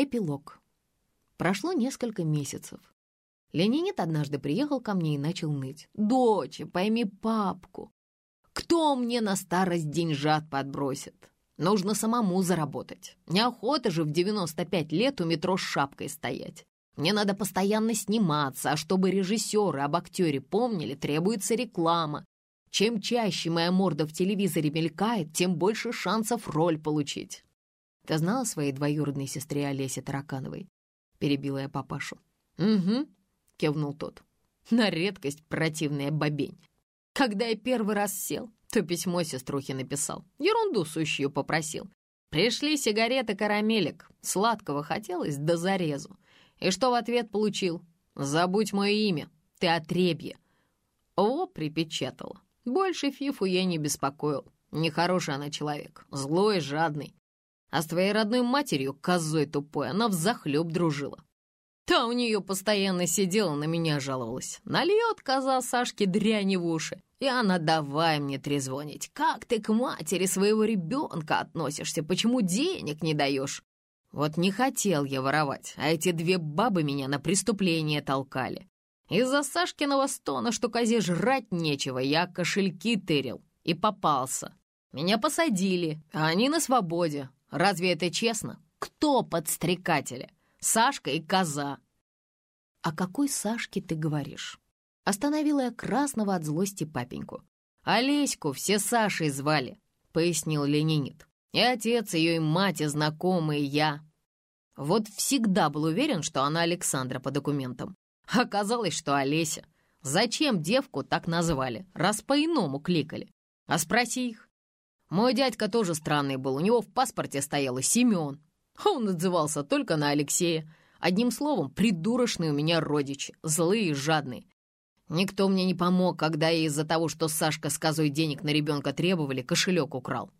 Эпилог. Прошло несколько месяцев. Ленинит однажды приехал ко мне и начал ныть. «Дочь, пойми папку. Кто мне на старость деньжат подбросит? Нужно самому заработать. Неохота же в 95 лет у метро с шапкой стоять. Мне надо постоянно сниматься, а чтобы режиссеры об актере помнили, требуется реклама. Чем чаще моя морда в телевизоре мелькает, тем больше шансов роль получить. Ты знала своей двоюродной сестре Олесе Таракановой? Перебила я папашу. Угу, кивнул тот. На редкость противная бабень. Когда я первый раз сел, то письмо сеструхе написал. Ерунду сущую попросил. Пришли сигареты карамелек. Сладкого хотелось до зарезу. И что в ответ получил? Забудь мое имя. Ты отребье. О, припечатала. Больше Фифу я не беспокоил. Нехороший она человек, злой, жадный. А с твоей родной матерью, козой тупой, она взахлеб дружила. Та у нее постоянно сидела, на меня жаловалась. Нальет коза Сашке дряни в уши. И она давай мне трезвонить. Как ты к матери своего ребенка относишься? Почему денег не даешь? Вот не хотел я воровать, а эти две бабы меня на преступление толкали. Из-за Сашкиного стона, что козе жрать нечего, я кошельки тырил и попался. Меня посадили, а они на свободе. Разве это честно? Кто подстрекатели? Сашка и коза. «О какой Сашке ты говоришь?» Остановила я красного от злости папеньку. «Олеську все Сашей звали», — пояснил ленинит. «И отец ее, и мать, и знакомые, и я. Вот всегда был уверен, что она Александра по документам. Оказалось, что Олеся. Зачем девку так назвали, раз по-иному кликали? А спроси их. Мой дядька тоже странный был, у него в паспорте стояло Семен. А он отзывался только на Алексея. Одним словом, придурочные у меня родичи, злые и жадные. Никто мне не помог, когда я из-за того, что Сашка с козой денег на ребенка требовали, кошелек украл.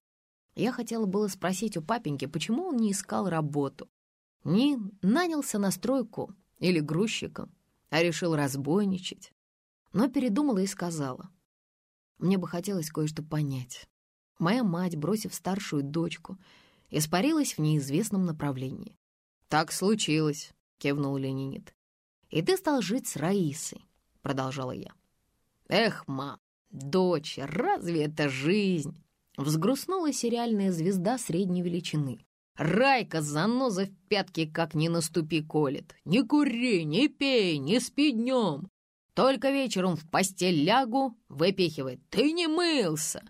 Я хотела было спросить у папеньки, почему он не искал работу. Не нанялся на стройку или грузчиком а решил разбойничать. Но передумала и сказала. Мне бы хотелось кое-что понять. Моя мать, бросив старшую дочку, испарилась в неизвестном направлении. «Так случилось», — кивнул Ленинит. «И ты стал жить с Раисой», — продолжала я. «Эх, ма, дочь, разве это жизнь?» Взгрустнула сериальная звезда средней величины. Райка заноза в пятки как ни наступи колет. Не кури, не пей, не спи днем. Только вечером в постель лягу, выпихивает. Ты не мылся.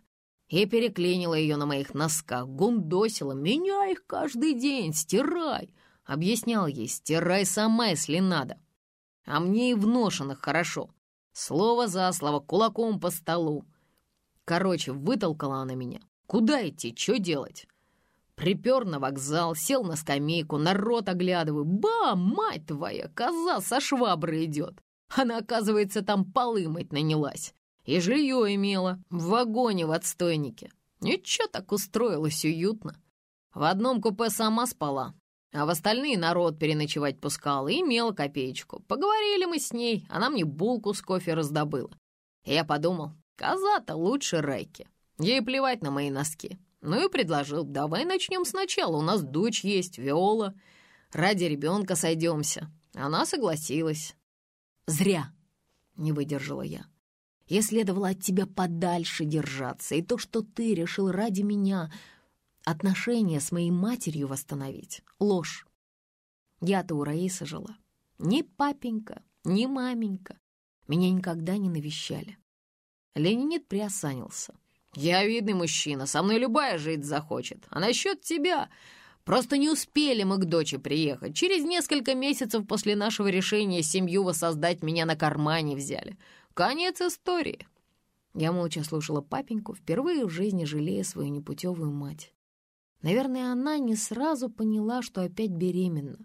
И переклинила ее на моих носках, гундосила. Меняй их каждый день, стирай. Объяснял ей, стирай сама, если надо. А мне и в ношенных хорошо. Слово за слово, кулаком по столу. Короче, вытолкала она меня. Куда идти, что делать? Припер на вокзал, сел на скамейку, народ оглядываю. Ба, мать твоя, коза со шваброй идет. Она, оказывается, там полы мыть нанялась. И жилье имела в вагоне в отстойнике. Ничего так устроилась уютно. В одном купе сама спала, а в остальные народ переночевать пускала и имела копеечку. Поговорили мы с ней, она мне булку с кофе раздобыла. И я подумал, коза-то лучше Райки. Ей плевать на мои носки. Ну и предложил, давай начнем сначала, у нас дочь есть, Виола. Ради ребенка сойдемся. Она согласилась. Зря, не выдержала я. Я следовало от тебя подальше держаться, и то, что ты решил ради меня отношения с моей матерью восстановить — ложь. Я-то у Раисы жила. Ни папенька, ни маменька меня никогда не навещали. Ленинит приосанился — «Я видный мужчина, со мной любая жить захочет. А насчет тебя...» Просто не успели мы к доче приехать. Через несколько месяцев после нашего решения семью воссоздать меня на кармане взяли. Конец истории. Я молча слушала папеньку, впервые в жизни жалея свою непутевую мать. Наверное, она не сразу поняла, что опять беременна.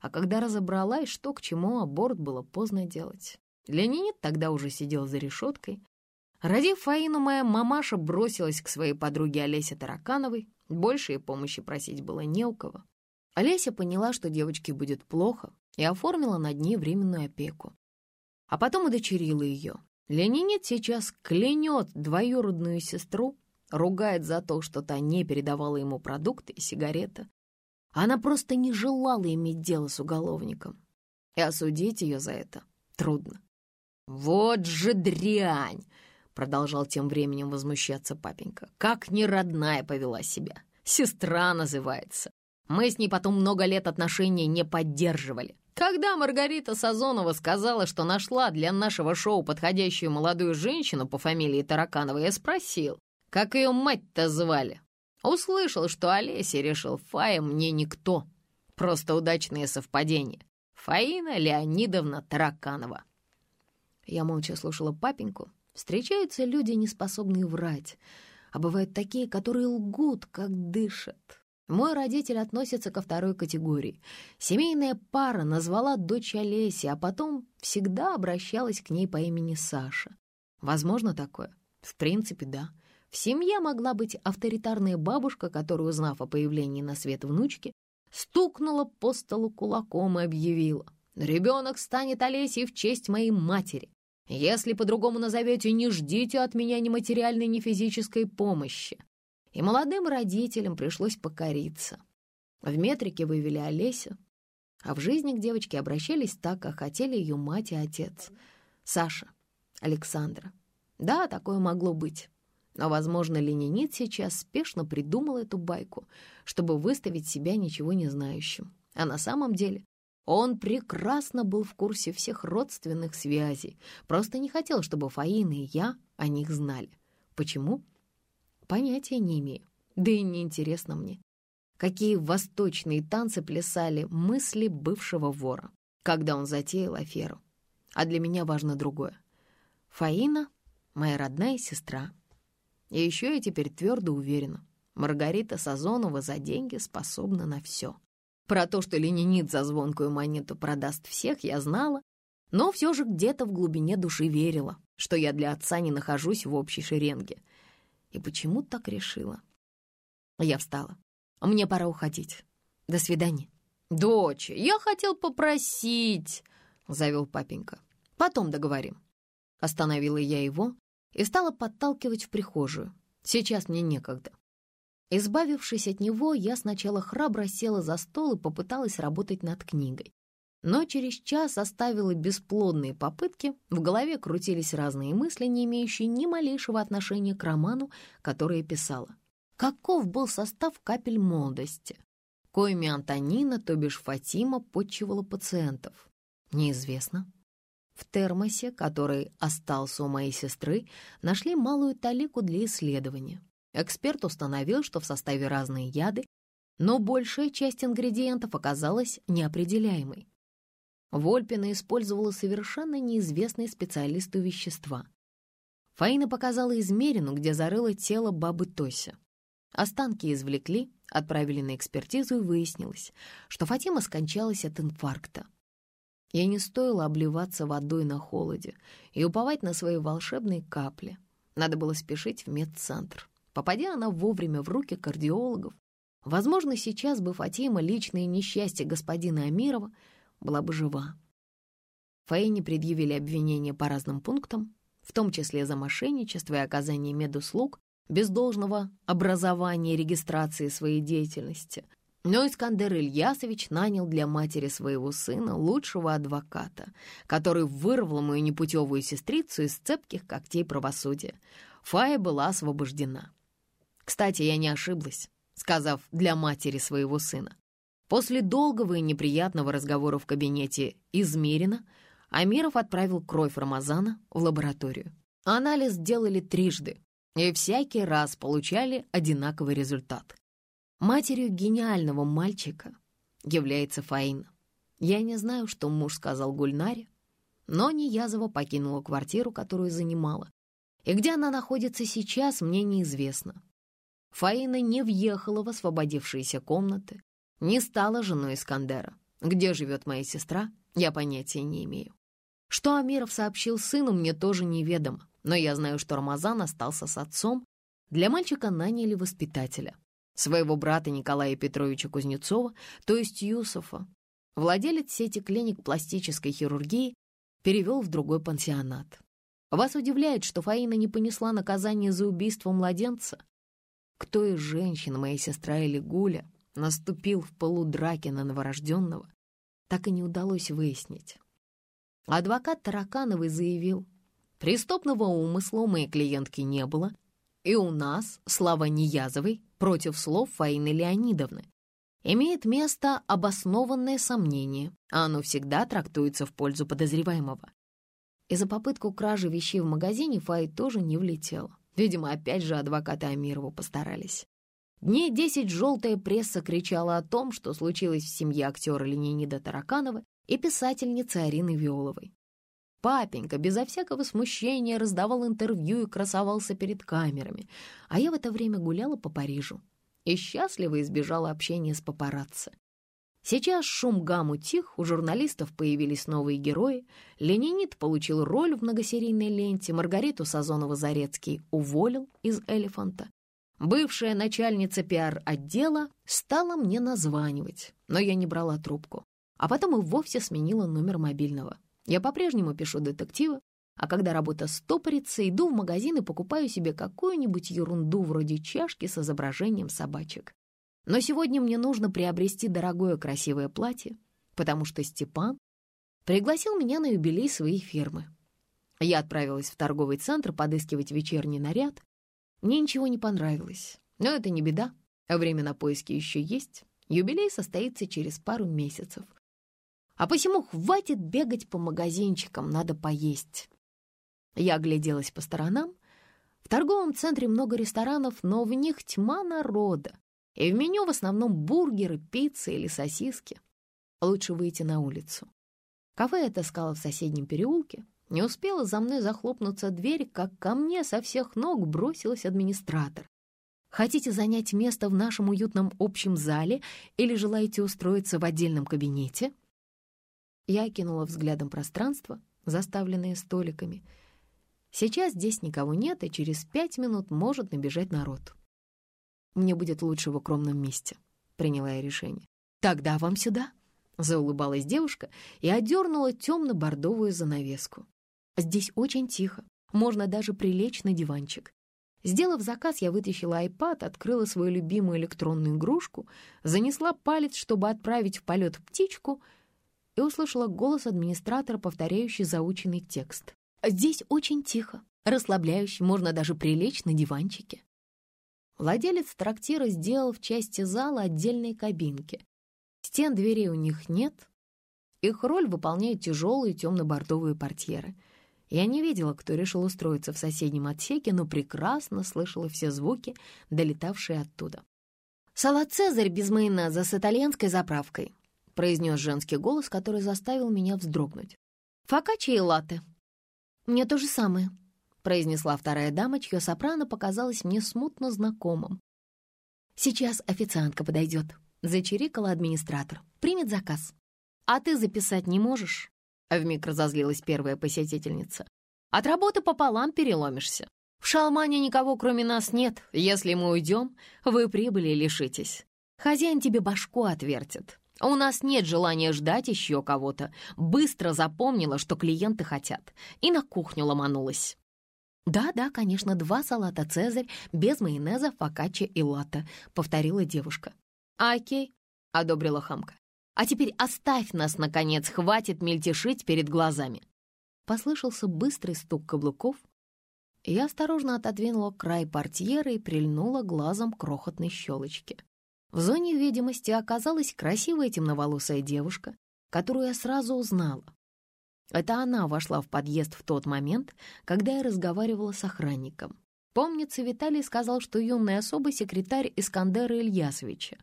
А когда разобралась, что к чему, аборт было поздно делать. Леонид тогда уже сидел за решеткой, Родив Фаину, моя мамаша бросилась к своей подруге Олесе Таракановой. Больше ей помощи просить было не у кого. Олеся поняла, что девочке будет плохо, и оформила над ней временную опеку. А потом удочерила ее. Ленинит сейчас клянет двоюродную сестру, ругает за то, что та не передавала ему продукты и сигареты. Она просто не желала иметь дело с уголовником. И осудить ее за это трудно. «Вот же дрянь!» — продолжал тем временем возмущаться папенька. «Как неродная повела себя! Сестра называется! Мы с ней потом много лет отношений не поддерживали. Когда Маргарита Сазонова сказала, что нашла для нашего шоу подходящую молодую женщину по фамилии Тараканова, я спросил, как ее мать-то звали. Услышал, что Олеся решил, Фая мне никто. Просто удачное совпадение. Фаина Леонидовна Тараканова. Я молча слушала папеньку. Встречаются люди, не способные врать, а бывают такие, которые лгут, как дышат. Мой родитель относится ко второй категории. Семейная пара назвала дочь Олеси, а потом всегда обращалась к ней по имени Саша. Возможно такое? В принципе, да. В семье могла быть авторитарная бабушка, которая, узнав о появлении на свет внучки, стукнула по столу кулаком и объявила. «Ребенок станет Олесей в честь моей матери. Если по-другому назовете, не ждите от меня ни материальной, ни физической помощи и молодым родителям пришлось покориться. В метрике вывели Олесю, а в жизни к девочке обращались так, как хотели ее мать и отец. Саша, Александра. Да, такое могло быть. Но, возможно, ленинит сейчас спешно придумал эту байку, чтобы выставить себя ничего не знающим. А на самом деле он прекрасно был в курсе всех родственных связей, просто не хотел, чтобы Фаина и я о них знали. Почему? Понятия не имею. Да и не интересно мне. Какие восточные танцы плясали мысли бывшего вора, когда он затеял аферу. А для меня важно другое. Фаина — моя родная сестра. И еще я теперь твердо уверена, Маргарита Сазонова за деньги способна на все. Про то, что ленинит за звонкую монету продаст всех, я знала, но все же где-то в глубине души верила, что я для отца не нахожусь в общей шеренге — и почему так решила? Я встала. Мне пора уходить. До свидания. «Дочь, я хотел попросить», — завел папенька. «Потом договорим». Остановила я его и стала подталкивать в прихожую. Сейчас мне некогда. Избавившись от него, я сначала храбро села за стол и попыталась работать над книгой но через час оставила бесплодные попытки, в голове крутились разные мысли, не имеющие ни малейшего отношения к роману, который писала. Каков был состав капель молодости? Коими Антонина, то бишь Фатима, подчивала пациентов? Неизвестно. В термосе, который остался у моей сестры, нашли малую талику для исследования. Эксперт установил, что в составе разные яды, но большая часть ингредиентов оказалась неопределяемой. Вольпина использовала совершенно неизвестные специалисту вещества. Фаина показала измерину, где зарыло тело бабы Тося. Останки извлекли, отправили на экспертизу и выяснилось, что Фатима скончалась от инфаркта. Ей не стоило обливаться водой на холоде и уповать на свои волшебные капли. Надо было спешить в медцентр. Попадя она вовремя в руки кардиологов, возможно, сейчас бы Фатима личное несчастье господина Амирова была бы жива. Фаине предъявили обвинения по разным пунктам, в том числе за мошенничество и оказание медуслуг без должного образования и регистрации своей деятельности. Но Искандер Ильясович нанял для матери своего сына лучшего адвоката, который вырвал мою непутевую сестрицу из цепких когтей правосудия. Фая была освобождена. Кстати, я не ошиблась, сказав «для матери своего сына». После долгого и неприятного разговора в кабинете измерено, Амиров отправил кровь Рамазана в лабораторию. Анализ делали трижды, и всякий раз получали одинаковый результат. Матерью гениального мальчика является Фаина. Я не знаю, что муж сказал Гульнаре, но Ниязова покинула квартиру, которую занимала, и где она находится сейчас, мне неизвестно. Фаина не въехала в освободившиеся комнаты, не стала женой Искандера. Где живет моя сестра, я понятия не имею. Что Амиров сообщил сыну, мне тоже неведомо, но я знаю, что Рамазан остался с отцом. Для мальчика наняли воспитателя, своего брата Николая Петровича Кузнецова, то есть Юсуфа. Владелец сети клиник пластической хирургии перевел в другой пансионат. Вас удивляет, что Фаина не понесла наказание за убийство младенца? Кто из женщин, моя сестра или Гуля, наступил в полудраке на новорожденного, так и не удалось выяснить. Адвокат Таракановой заявил, преступного умысла у моей клиентки не было, и у нас, Слава Ниязовой, против слов Фаины Леонидовны, имеет место обоснованное сомнение, а оно всегда трактуется в пользу подозреваемого. И за попытку кражи вещей в магазине Фаи тоже не влетела. Видимо, опять же адвокаты Амирову постарались. Дней десять желтая пресса кричала о том, что случилось в семье актера Ленинида Тараканова и писательницы Арины Виоловой. Папенька безо всякого смущения раздавал интервью и красовался перед камерами, а я в это время гуляла по Парижу и счастливо избежала общения с папарацци. Сейчас шум гам утих, у журналистов появились новые герои. Ленинит получил роль в многосерийной ленте, Маргариту Сазонова-Зарецкий уволил из «Элефанта». Бывшая начальница пиар-отдела стала мне названивать, но я не брала трубку. А потом и вовсе сменила номер мобильного. Я по-прежнему пишу детективы, а когда работа стопорится, иду в магазин и покупаю себе какую-нибудь ерунду вроде чашки с изображением собачек. Но сегодня мне нужно приобрести дорогое красивое платье, потому что Степан пригласил меня на юбилей своей фирмы. Я отправилась в торговый центр подыскивать вечерний наряд. Мне ничего не понравилось, но это не беда. Время на поиски еще есть. Юбилей состоится через пару месяцев. А посему хватит бегать по магазинчикам, надо поесть. Я огляделась по сторонам. В торговом центре много ресторанов, но в них тьма народа. И в меню в основном бургеры, пиццы или сосиски. Лучше выйти на улицу. Кафе я отыскала в соседнем переулке. Не успела за мной захлопнуться дверь, как ко мне со всех ног бросилась администратор. Хотите занять место в нашем уютном общем зале или желаете устроиться в отдельном кабинете? Я кинула взглядом пространство, заставленное столиками. Сейчас здесь никого нет, и через пять минут может набежать народ. Мне будет лучше в укромном месте, приняла я решение. Тогда вам сюда, заулыбалась девушка и одернула темно-бордовую занавеску. Здесь очень тихо, можно даже прилечь на диванчик. Сделав заказ, я вытащила iPad, открыла свою любимую электронную игрушку, занесла палец, чтобы отправить в полет птичку — и услышала голос администратора, повторяющий заученный текст. «Здесь очень тихо, расслабляющий, можно даже прилечь на диванчике». Владелец трактира сделал в части зала отдельные кабинки. Стен дверей у них нет. Их роль выполняют тяжелые темно-бордовые портьеры. Я не видела, кто решил устроиться в соседнем отсеке, но прекрасно слышала все звуки, долетавшие оттуда. «Салат «Цезарь» без майонеза с итальянской заправкой», — произнес женский голос, который заставил меня вздрогнуть. «Фокаччи и латте». «Мне то же самое», — произнесла вторая дама, чье сопрано показалось мне смутно знакомым. «Сейчас официантка подойдет», — зачирикала администратор. «Примет заказ». «А ты записать не можешь?» — вмиг разозлилась первая посетительница. «От работы пополам переломишься. В Шалмане никого кроме нас нет. Если мы уйдем, вы прибыли лишитесь. Хозяин тебе башку отвертит. У нас нет желания ждать еще кого-то. Быстро запомнила, что клиенты хотят, и на кухню ломанулась. «Да-да, конечно, два салата «Цезарь» без майонеза, фокаччи и латте», — повторила девушка. «Окей», — одобрила хамка. «А теперь оставь нас, наконец, хватит мельтешить перед глазами». Послышался быстрый стук каблуков. Я осторожно отодвинула край портьеры и прильнула глазом к крохотной щелочке. В зоне видимости оказалась красивая темноволосая девушка, которую я сразу узнала. Это она вошла в подъезд в тот момент, когда я разговаривала с охранником. Помнится, Виталий сказал, что юная особа — секретарь Искандера Ильясовича.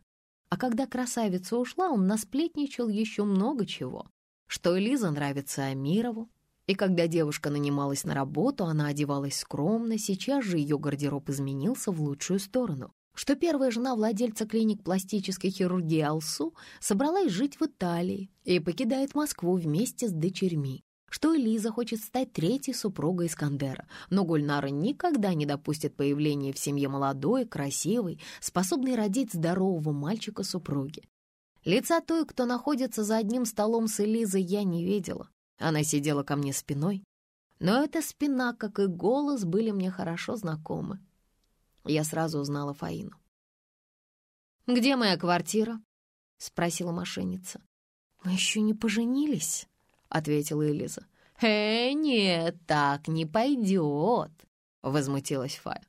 А когда красавица ушла, он насплетничал еще много чего. Что Элиза нравится Амирову. И когда девушка нанималась на работу, она одевалась скромно, сейчас же ее гардероб изменился в лучшую сторону что первая жена владельца клиник пластической хирургии Алсу собралась жить в Италии и покидает Москву вместе с дочерьми, что Элиза хочет стать третьей супругой Искандера, но Гульнара никогда не допустит появления в семье молодой, красивой, способной родить здорового мальчика супруги. Лица той, кто находится за одним столом с Элизой, я не видела. Она сидела ко мне спиной, но эта спина, как и голос, были мне хорошо знакомы. Я сразу узнала Фаину. «Где моя квартира?» — спросила мошенница. «Мы еще не поженились», — ответила Элиза. «Э, нет, так не пойдет», — возмутилась Фая.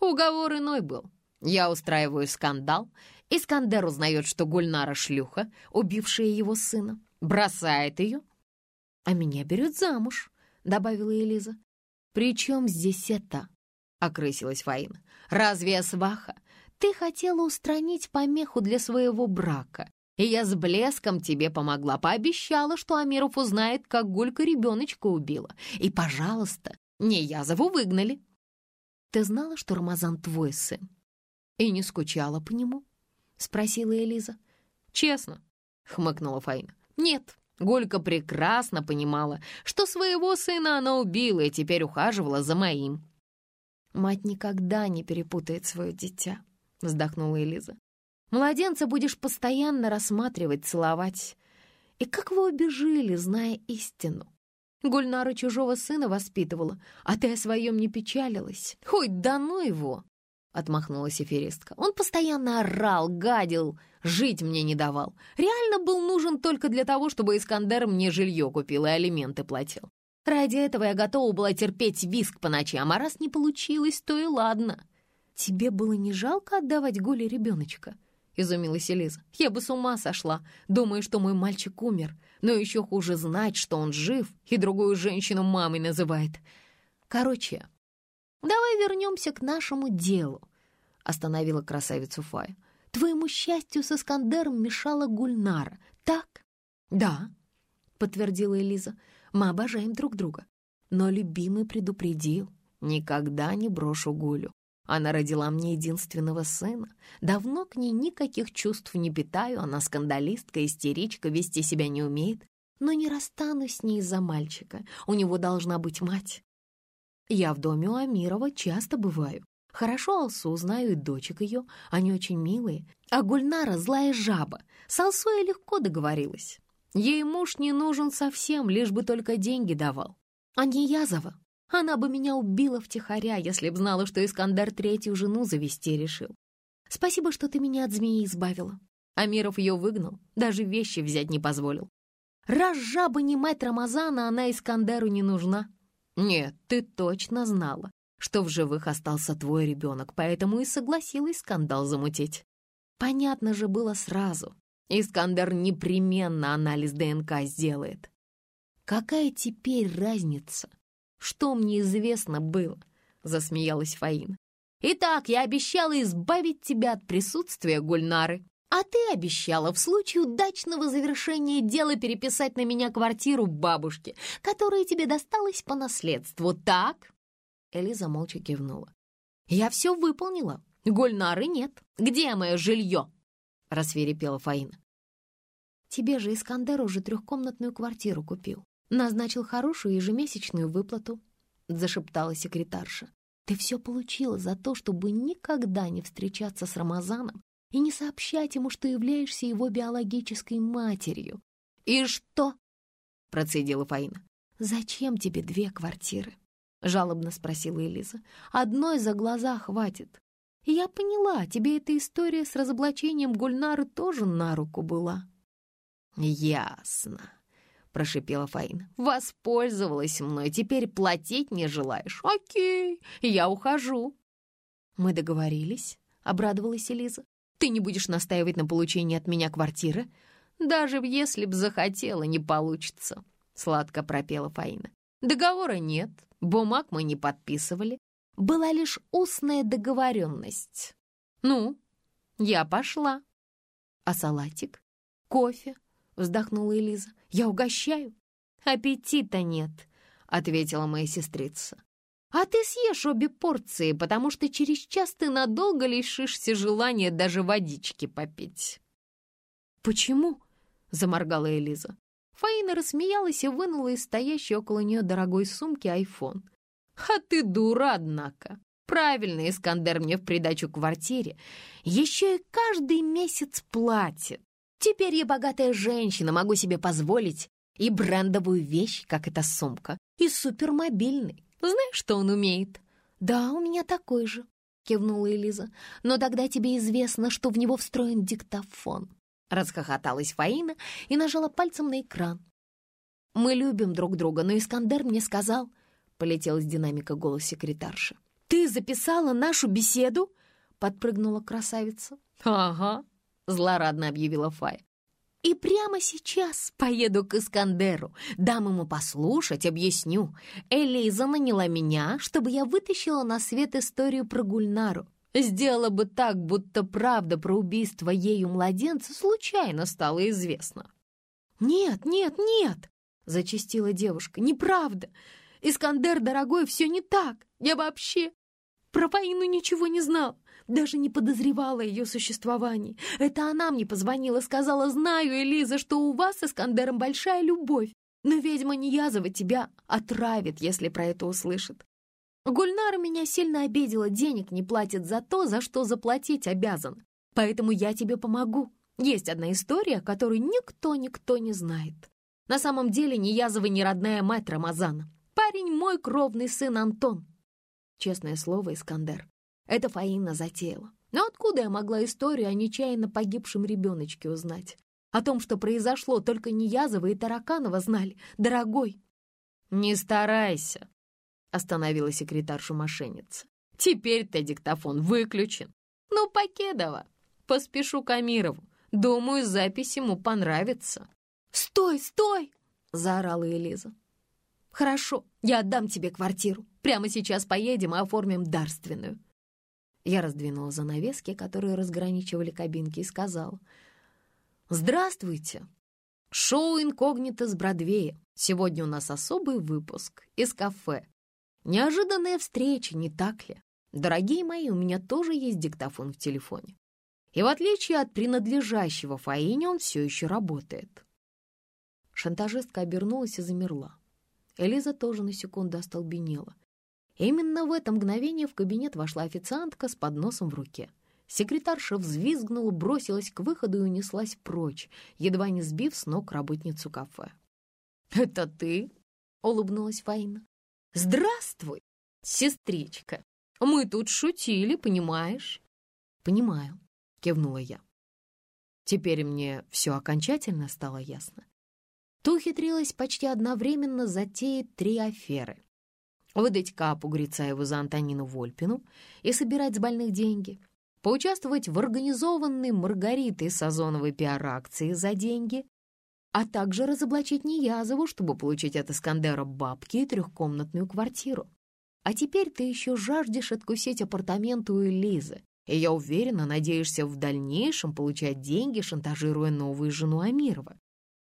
«Уговор иной был. Я устраиваю скандал. Искандер узнает, что Гульнара шлюха, убившая его сына, бросает ее, а меня берет замуж», — добавила Элиза. «При чем здесь это?» — окрысилась Фаина. «Разве я сваха? Ты хотела устранить помеху для своего брака, и я с блеском тебе помогла, пообещала, что Амиров узнает, как Гулька ребеночка убила. И, пожалуйста, не Язову выгнали. Ты знала, что Рамазан твой сын? И не скучала по нему? Спросила Элиза. Честно, хмыкнула Фаина. Нет, Гулька прекрасно понимала, что своего сына она убила и теперь ухаживала за моим. «Мать никогда не перепутает свое дитя», — вздохнула Элиза. «Младенца будешь постоянно рассматривать, целовать. И как вы обе зная истину? Гульнара чужого сына воспитывала, а ты о своем не печалилась. Хоть ну его!» — отмахнулась эфиристка. «Он постоянно орал, гадил, жить мне не давал. Реально был нужен только для того, чтобы Искандер мне жилье купил и алименты платил. Ради этого я готова была терпеть виск по ночам, а раз не получилось, то и ладно». «Тебе было не жалко отдавать Голе ребеночка?» — изумилась Элиза. «Я бы с ума сошла, думая, что мой мальчик умер. Но еще хуже знать, что он жив и другую женщину мамой называет. Короче, «Давай вернемся к нашему делу», — остановила красавицу Фая. «Твоему счастью с Искандером мешала Гульнара, так?» «Да», — подтвердила Элиза. «Мы обожаем друг друга. Но любимый предупредил, никогда не брошу Гулю. Она родила мне единственного сына. Давно к ней никаких чувств не питаю, она скандалистка, истеричка, вести себя не умеет. Но не расстанусь с ней из-за мальчика. У него должна быть мать. Я в доме у Амирова часто бываю. Хорошо Алсу знаю и дочек ее, они очень милые. А Гульнара злая жаба, с Алсой легко договорилась. Ей муж не нужен совсем, лишь бы только деньги давал. А не Язова. Она бы меня убила втихаря, если б знала, что Искандар третью жену завести решил. Спасибо, что ты меня от змеи избавила. Амиров ее выгнал, даже вещи взять не позволил. Раз жаба не мать Рамазана, она Искандеру не нужна. «Нет, ты точно знала, что в живых остался твой ребенок, поэтому и согласилась скандал замутить. Понятно же было сразу. Искандер непременно анализ ДНК сделает. Какая теперь разница? Что мне известно было?» — засмеялась Фаина. «Итак, я обещала избавить тебя от присутствия Гульнары. А ты обещала в случае удачного завершения дела переписать на меня квартиру бабушки, которая тебе досталась по наследству, так?» Элиза молча кивнула. «Я все выполнила. Гульнары нет. Где мое жилье?» Рассверепела Фаина. «Тебе же Искандер уже трехкомнатную квартиру купил. Назначил хорошую ежемесячную выплату», зашептала секретарша. «Ты все получила за то, чтобы никогда не встречаться с Рамазаном и не сообщать ему, что являешься его биологической матерью. «И что?» — процедила Фаина. «Зачем тебе две квартиры?» — жалобно спросила Элиза. «Одной за глаза хватит. Я поняла, тебе эта история с разоблачением Гульнары тоже на руку была». «Ясно», — прошипела Фаина. «Воспользовалась мной, теперь платить не желаешь? Окей, я ухожу». «Мы договорились», — обрадовалась Элиза. Ты не будешь настаивать на получении от меня квартиры? Даже если б захотела, не получится», — сладко пропела Фаина. «Договора нет, бумаг мы не подписывали. Была лишь устная договоренность. Ну, я пошла». «А салатик? Кофе?» — вздохнула Элиза. «Я угощаю». «Аппетита нет», — ответила моя сестрица. А ты съешь обе порции, потому что через час ты надолго лишишься желания даже водички попить». «Почему?» — заморгала Элиза. Фаина рассмеялась и вынула из стоящей около нее дорогой сумки айфон. «А ты дура, однако. Правильно, Искандер мне в придачу квартире. Еще и каждый месяц платит. Теперь я богатая женщина, могу себе позволить и брендовую вещь, как эта сумка, и супермобильный. Знаешь, что он умеет?» «Да, у меня такой же», — кивнула Элиза. «Но тогда тебе известно, что в него встроен диктофон». Расхохоталась Фаина и нажала пальцем на экран. «Мы любим друг друга, но Искандер мне сказал...» Полетел из динамика голос секретарши. «Ты записала нашу беседу?» Подпрыгнула красавица. «Ага», — злорадно объявила Фая. И прямо сейчас поеду к Искандеру, дам ему послушать, объясню. Элиза наняла меня, чтобы я вытащила на свет историю про Гульнару. Сделала бы так, будто правда про убийство ею младенца случайно стала известна. «Нет, нет, нет!» — зачастила девушка. «Неправда! Искандер, дорогой, все не так! Я вообще про Фаину ничего не знал!» Даже не подозревала ее существовании. Это она мне позвонила, сказала, знаю, Элиза, что у вас с Искандером большая любовь, но ведьма Ниязова тебя отравит, если про это услышит. Гульнара меня сильно обидела, денег не платит за то, за что заплатить обязан. Поэтому я тебе помогу. Есть одна история, которую никто-никто не знает. На самом деле Ниязова не родная мать Рамазана. Парень мой кровный сын Антон. Честное слово, Искандер, это Фаина затеяла. Но откуда я могла историю о нечаянно погибшем ребеночке узнать? О том, что произошло, только Ниязова и Тараканова знали. Дорогой!» «Не старайся!» — остановила секретарша мошенница. «Теперь-то диктофон выключен. Ну, Покедова, поспешу к Амирову. Думаю, запись ему понравится». «Стой, стой!» — заорала Элиза. «Хорошо, я отдам тебе квартиру. Прямо сейчас поедем и оформим дарственную. Я раздвинула занавески, которые разграничивали кабинки, и сказала. «Здравствуйте! Шоу «Инкогнито» с Бродвея. Сегодня у нас особый выпуск из кафе. Неожиданная встреча, не так ли? Дорогие мои, у меня тоже есть диктофон в телефоне. И в отличие от принадлежащего Фаине, он все еще работает». Шантажистка обернулась и замерла. Элиза тоже на секунду остолбенела. Именно в это мгновение в кабинет вошла официантка с подносом в руке. Секретарша взвизгнула, бросилась к выходу и унеслась прочь, едва не сбив с ног работницу кафе. «Это ты?» — улыбнулась Фаина. «Здравствуй, сестричка! Мы тут шутили, понимаешь?» «Понимаю», — кивнула я. Теперь мне все окончательно стало ясно. Ты ухитрилась почти одновременно затеять три аферы выдать Капу Грицаеву за Антонину Вольпину и собирать с больных деньги, поучаствовать в организованной Маргаритой Сазоновой пиар-акции за деньги, а также разоблачить Ниязову, чтобы получить от Искандера бабки и трехкомнатную квартиру. А теперь ты еще жаждешь откусить апартаменты у Элизы, и я уверена, надеешься в дальнейшем получать деньги, шантажируя новую жену Амирова.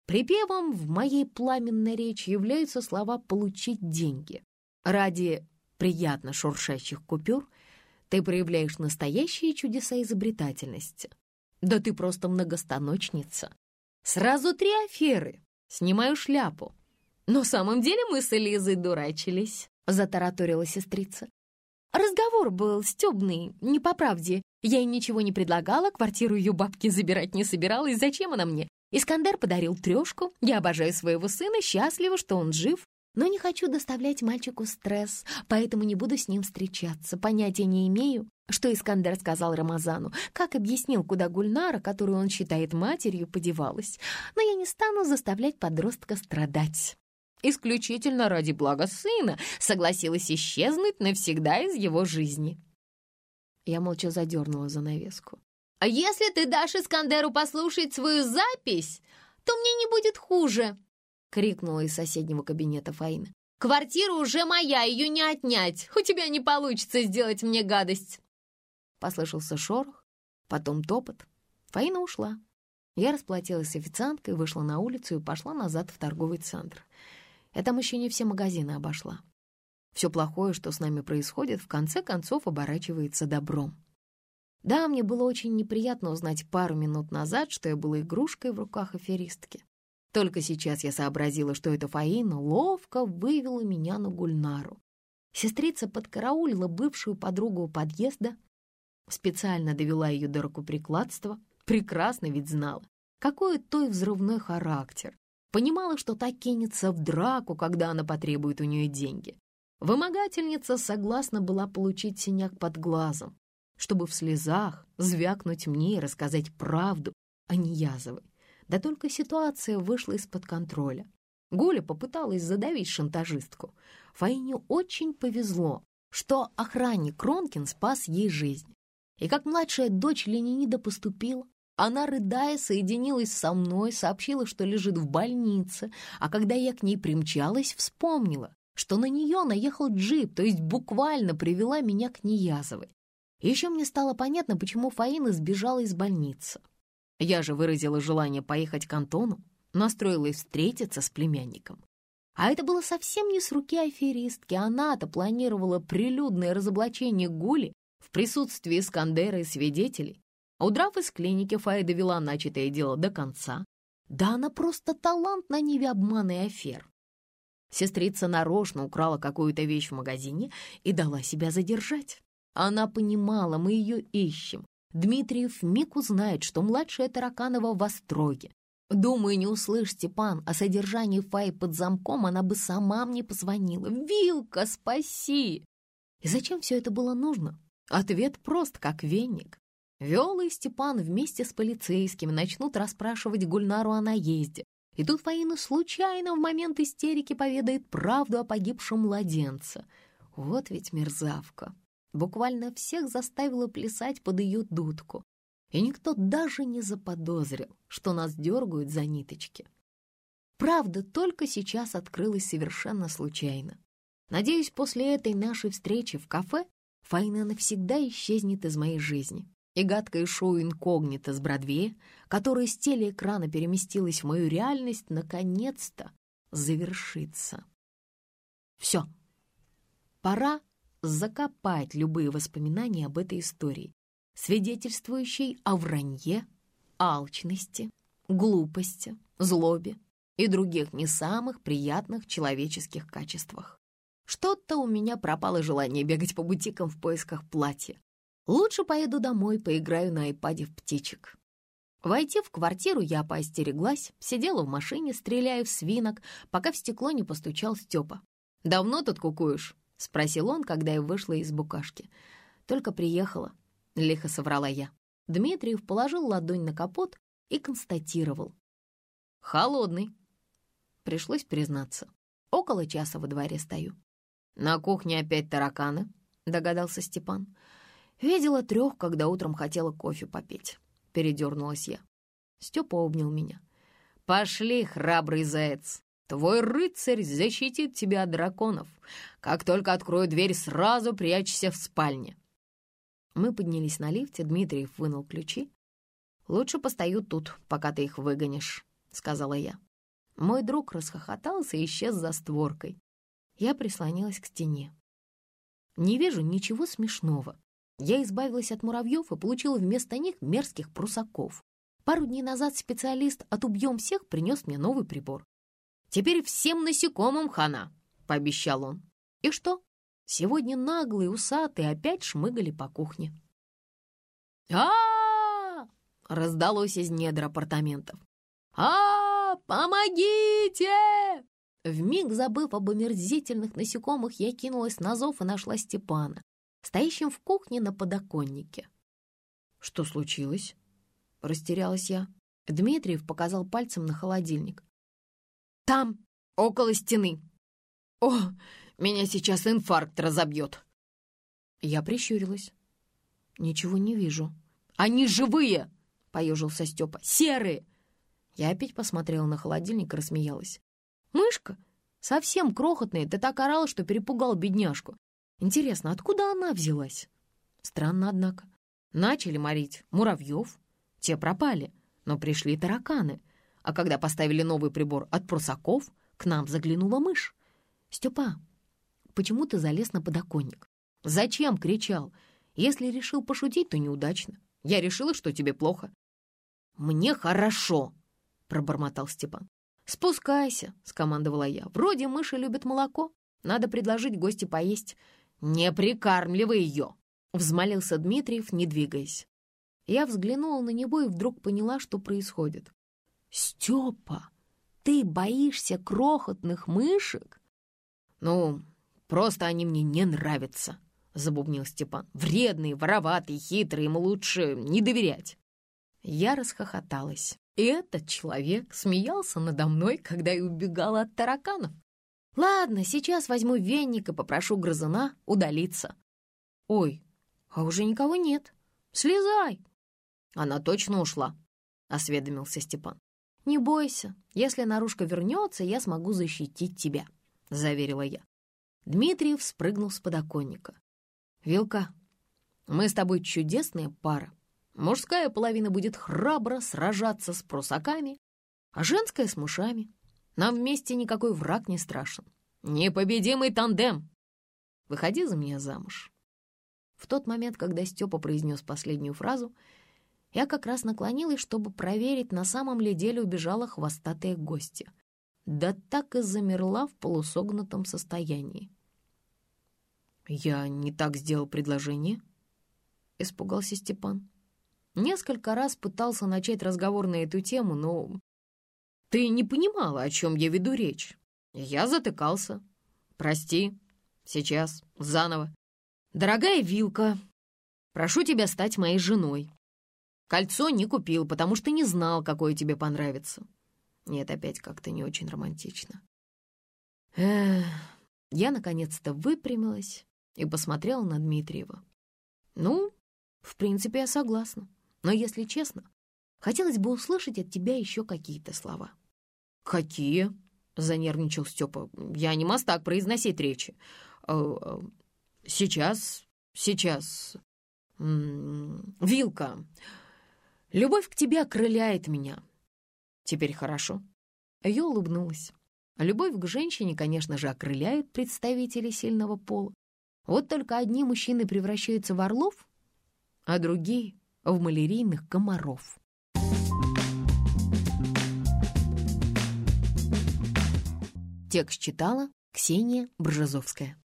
Припевом в моей пламенной речи являются слова «получить деньги». Ради приятно шуршащих купюр ты проявляешь настоящие чудеса изобретательности. Да ты просто многостаночница. Сразу три аферы. Снимаю шляпу. Но в самом деле мы с Элизой дурачились, затараторила сестрица. Разговор был стебный, не по правде. Я ей ничего не предлагала, квартиру ее бабки забирать не собиралась. Зачем она мне? Искандер подарил трешку. Я обожаю своего сына, счастлива, что он жив. Но не хочу доставлять мальчику стресс, поэтому не буду с ним встречаться. Понятия не имею, что Искандер сказал Рамазану, как объяснил, куда Гульнара, которую он считает матерью, подевалась. Но я не стану заставлять подростка страдать. Исключительно ради блага сына согласилась исчезнуть навсегда из его жизни. Я молча задернула занавеску. «А если ты дашь Искандеру послушать свою запись, то мне не будет хуже», крикнула из соседнего кабинета Фаина. «Квартира уже моя, ее не отнять! У тебя не получится сделать мне гадость!» Послышался шорох, потом топот. Фаина ушла. Я расплатилась с официанткой, вышла на улицу и пошла назад в торговый центр. Я там еще не все магазины обошла. Все плохое, что с нами происходит, в конце концов оборачивается добром. Да, мне было очень неприятно узнать пару минут назад, что я была игрушкой в руках аферистки. Только сейчас я сообразила, что эта Фаина ловко вывела меня на Гульнару. Сестрица подкараулила бывшую подругу у подъезда, специально довела ее до рукоприкладства, прекрасно ведь знала, какой той взрывной характер. Понимала, что та кинется в драку, когда она потребует у нее деньги. Вымогательница согласна была получить синяк под глазом, чтобы в слезах звякнуть мне и рассказать правду, а не Язовой. Да только ситуация вышла из-под контроля. Гуля попыталась задавить шантажистку. Фаине очень повезло, что охранник Кронкин спас ей жизнь. И как младшая дочь Ленинида поступила, она, рыдая, соединилась со мной, сообщила, что лежит в больнице, а когда я к ней примчалась, вспомнила, что на нее наехал джип, то есть буквально привела меня к Неязовой. еще мне стало понятно, почему Фаина сбежала из больницы. Я же выразила желание поехать к Антону, настроилась встретиться с племянником. А это было совсем не с руки аферистки. Она-то планировала прилюдное разоблачение Гули в присутствии Искандера и свидетелей. Удрав из клиники, Фая довела начатое дело до конца. Да она просто талант на ниве обмана афер. Сестрица нарочно украла какую-то вещь в магазине и дала себя задержать. Она понимала, мы ее ищем. Дмитриев миг узнает, что младшая Тараканова в Остроге. Думаю, не услышь Степан о содержании Фаи под замком, она бы сама мне позвонила. «Вилка, спаси!» И зачем все это было нужно? Ответ прост, как веник. Вела и Степан вместе с полицейскими начнут расспрашивать Гульнару о наезде. И тут Фаина случайно в момент истерики поведает правду о погибшем младенце. Вот ведь мерзавка. Буквально всех заставила плясать под ее дудку. И никто даже не заподозрил, что нас дергают за ниточки. Правда, только сейчас открылась совершенно случайно. Надеюсь, после этой нашей встречи в кафе Фаина навсегда исчезнет из моей жизни. И гадкое шоу «Инкогнито» с Бродвея, которое с телеэкрана переместилось в мою реальность, наконец-то завершится. Все. Пора закопать любые воспоминания об этой истории, свидетельствующей о вранье, алчности, глупости, злобе и других не самых приятных человеческих качествах. Что-то у меня пропало желание бегать по бутикам в поисках платья. Лучше поеду домой, поиграю на айпаде в птичек. Войти в квартиру я поостереглась, сидела в машине, стреляя в свинок, пока в стекло не постучал Степа. «Давно тут кукуешь?» — спросил он, когда я вышла из букашки. «Только приехала», — лихо соврала я. Дмитриев положил ладонь на капот и констатировал. «Холодный». Пришлось признаться. Около часа во дворе стою. «На кухне опять тараканы», — догадался Степан. «Видела трех, когда утром хотела кофе попить». Передернулась я. Степа обнял меня. «Пошли, храбрый заяц!» Твой рыцарь защитит тебя от драконов. Как только открою дверь, сразу прячься в спальне». Мы поднялись на лифте, Дмитриев вынул ключи. «Лучше постою тут, пока ты их выгонишь», — сказала я. Мой друг расхохотался и исчез за створкой. Я прислонилась к стене. Не вижу ничего смешного. Я избавилась от муравьев и получила вместо них мерзких прусаков. Пару дней назад специалист от «Убьем всех» принес мне новый прибор. Теперь всем насекомым хана», — пообещал он. И что? Сегодня наглые усатые опять шмыгали по кухне. а раздалось из недр апартаментов. а Помогите!» Вмиг забыв об омерзительных насекомых, я кинулась на зов и нашла Степана, стоящим в кухне на подоконнике. «Что случилось?» — растерялась я. Дмитриев показал пальцем на холодильник. Там, около стены. О, меня сейчас инфаркт разобьет. Я прищурилась. Ничего не вижу. Они живые, поежился Степа. Серые. Я опять посмотрела на холодильник и рассмеялась. Мышка? Совсем крохотная, ты так орала, что перепугал бедняжку. Интересно, откуда она взялась? Странно, однако. Начали морить муравьев, те пропали, но пришли тараканы — а когда поставили новый прибор от прусаков, к нам заглянула мышь. «Степа, почему ты залез на подоконник? Зачем?» — кричал. «Если решил пошутить, то неудачно. Я решила, что тебе плохо». «Мне хорошо!» — пробормотал Степан. «Спускайся!» — скомандовала я. «Вроде мыши любят молоко. Надо предложить гости поесть». «Не прикармливай ее!» — взмолился Дмитриев, не двигаясь. Я взглянула на него и вдруг поняла, что происходит. «Степа, ты боишься крохотных мышек?» «Ну, просто они мне не нравятся», —— забубнил Степан. «Вредный, вороватый, хитрый, ему лучше не доверять». Я расхохоталась. И этот человек смеялся надо мной, когда я убегала от тараканов. Ладно, сейчас возьму веник и попрошу грызуна удалиться. Ой, а уже никого нет. Слезай. Она точно ушла, осведомился Степан. Не бойся, если наружка вернется, я смогу защитить тебя, заверила я. Дмитриев спрыгнул с подоконника. «Вилка, мы с тобой чудесная пара. Мужская половина будет храбро сражаться с прусаками, а женская — с мышами. Нам вместе никакой враг не страшен. Непобедимый тандем! Выходи за меня замуж». В тот момент, когда Степа произнес последнюю фразу, я как раз наклонилась, чтобы проверить, на самом ли деле убежала хвостатая гостья. Да так и замерла в полусогнутом состоянии. «Я не так сделал предложение?» — испугался Степан. Несколько раз пытался начать разговор на эту тему, но... «Ты не понимала, о чем я веду речь. Я затыкался. Прости. Сейчас. Заново. Дорогая Вилка, прошу тебя стать моей женой. Кольцо не купил, потому что не знал, какое тебе понравится. Нет, опять как-то не очень романтично. Эх, я наконец-то выпрямилась и посмотрела на Дмитриева. «Ну, в принципе, я согласна. Но, если честно, хотелось бы услышать от тебя еще какие-то слова». «Какие?» — занервничал Степа. «Я не мастак произносить речи. Э, сейчас, сейчас. Вилка, любовь к тебе окрыляет меня. Теперь хорошо». Я улыбнулась. Любовь к женщине, конечно же, окрыляет представителей сильного пола. Вот только одни мужчины превращаются в орлов, а другие — в малярийных комаров. Текст читала Ксения Бржазовская.